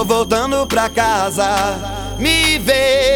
tô voltando pra casa, me ver